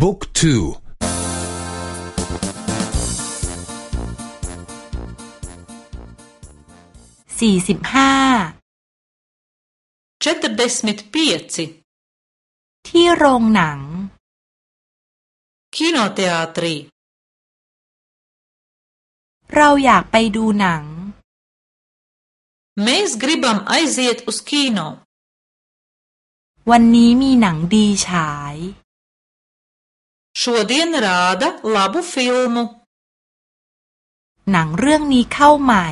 book ทูสี่สิบห้า četrdesmit pieci ที่โรงหนัง kinoteātrī เราอยากไปดูหนัง Mēs gribam aiziet uz kino. วันนี้มีหนังดีฉาย Šodien rāda labu filmu. หนังเรื่องนี้เข้าใหม่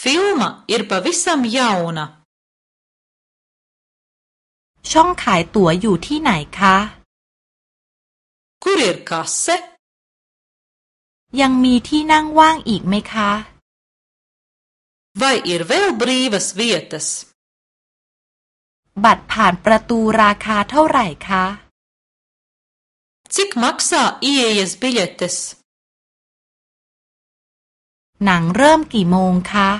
Filma ir pavisam jauna. ช่องขายตั๋วอยู่ที่ไหนคะ Kur ir kase? ยังมีที่นั่งว่างอีกไหมคะ Vai ir vēl brīvas vietas? บัตรผ่านประตูราคาเท่าไหร่คะ Cik maksā ieejas biļetes? หนังเริ่มกี่โมงคะ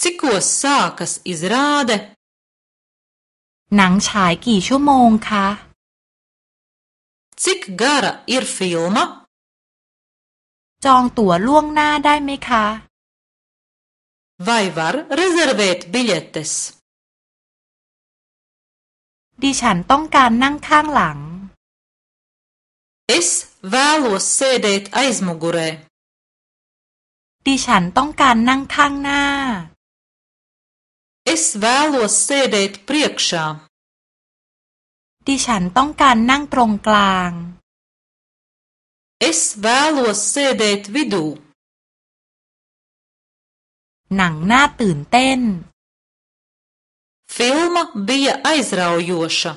Cikos sākas izrāde? หนังฉายกี่ชั่วโมงคะ Cik gara ir filma? จองตั๋วล่วงหน้าได้ไหมคะ Vai var rezervēt biļetes? ดิฉันต้องการนั่งข้างหลัง Es vēlos sēdēt aizmugurē. ดิฉันต้องการนั่งข้างหน้า Es vēlos sēdēt priekšā. ดิฉันต้องการนั่งตรงกลาง Es vēlos sēdēt vidū. หนังน่าตื่นเต้น Filma bija aizraujoša.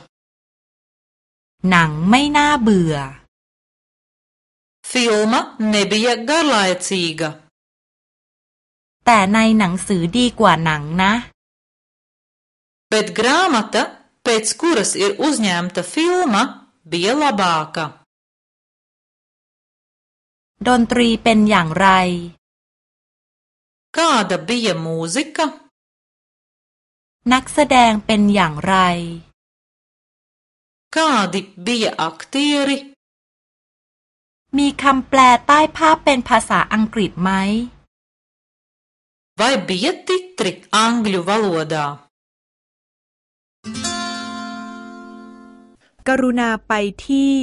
หนังไม่น่าเบื่อ Filma nebija garlaicīga. แต่ในหนังสือดีกว่าหนังนะ Bet grāmata, pēc kuras ir uzņemta filma, bija labāka. ดนตรีเป็นอย่างไร Kāda bija mūzika? นักแสดงเป็นอย่างไร Kādi bija aktieri? มีคำแปลใต้ภาพเป็นภาษาอังกฤษไหม Vai bija titri angļu valodā? กรุณาไปที่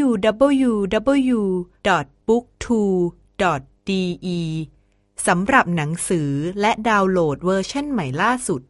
www.booktwo.de สำหรับหนังสือและดาวน์โหลดเวอร์ชันใหม่ล่าสุด